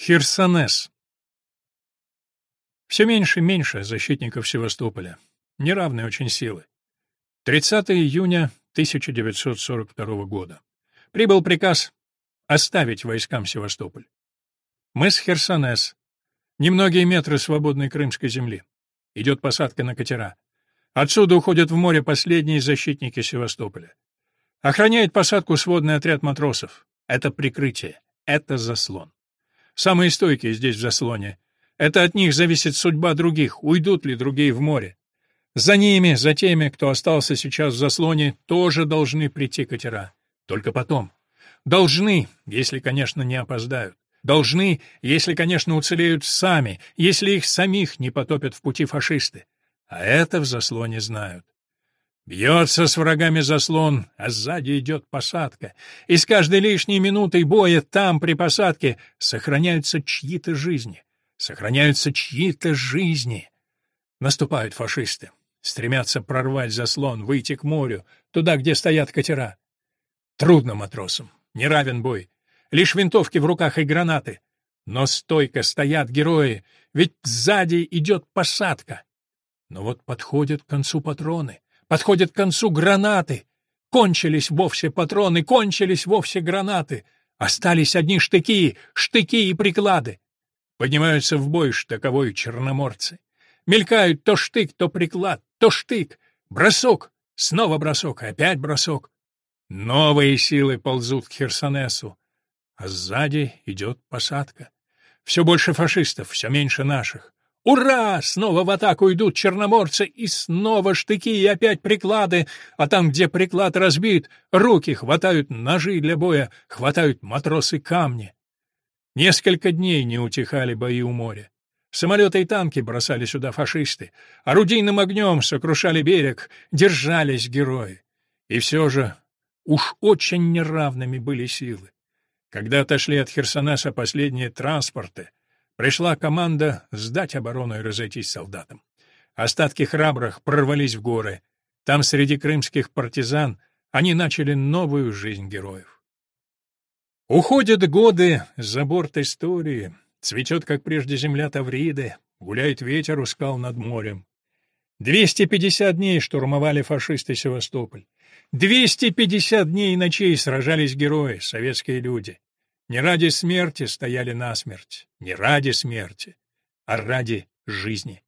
Херсонес. Все меньше и меньше защитников Севастополя. Неравные очень силы. 30 июня 1942 года. Прибыл приказ оставить войскам Севастополь. Мы с Херсонес. Немногие метры свободной крымской земли. Идет посадка на катера. Отсюда уходят в море последние защитники Севастополя. Охраняет посадку сводный отряд матросов. Это прикрытие. Это заслон. Самые стойкие здесь в заслоне. Это от них зависит судьба других, уйдут ли другие в море. За ними, за теми, кто остался сейчас в заслоне, тоже должны прийти катера. Только потом. Должны, если, конечно, не опоздают. Должны, если, конечно, уцелеют сами, если их самих не потопят в пути фашисты. А это в заслоне знают. Бьется с врагами заслон, а сзади идет посадка. И с каждой лишней минутой боя там, при посадке, сохраняются чьи-то жизни. Сохраняются чьи-то жизни. Наступают фашисты. Стремятся прорвать заслон, выйти к морю, туда, где стоят катера. Трудно матросам. Не равен бой. Лишь винтовки в руках и гранаты. Но стойко стоят герои, ведь сзади идет посадка. Но вот подходят к концу патроны. Подходят к концу гранаты. Кончились вовсе патроны, кончились вовсе гранаты. Остались одни штыки, штыки и приклады. Поднимаются в бой штыковой черноморцы. Мелькают то штык, то приклад, то штык. Бросок, снова бросок, опять бросок. Новые силы ползут к Херсонесу. А сзади идет посадка. Все больше фашистов, все меньше наших. Ура! Снова в атаку идут черноморцы, и снова штыки и опять приклады, а там, где приклад разбит, руки хватают ножи для боя, хватают матросы камни. Несколько дней не утихали бои у моря. Самолеты и танки бросали сюда фашисты, орудийным огнем сокрушали берег, держались герои. И все же уж очень неравными были силы. Когда отошли от Херсонеса последние транспорты, Пришла команда сдать оборону и разойтись солдатам. Остатки храбрых прорвались в горы. Там, среди крымских партизан, они начали новую жизнь героев. Уходят годы за борт истории, цветет, как прежде, земля Тавриды, гуляет ветер у скал над морем. 250 дней штурмовали фашисты Севастополь. 250 дней и ночей сражались герои, советские люди. Не ради смерти стояли насмерть, не ради смерти, а ради жизни.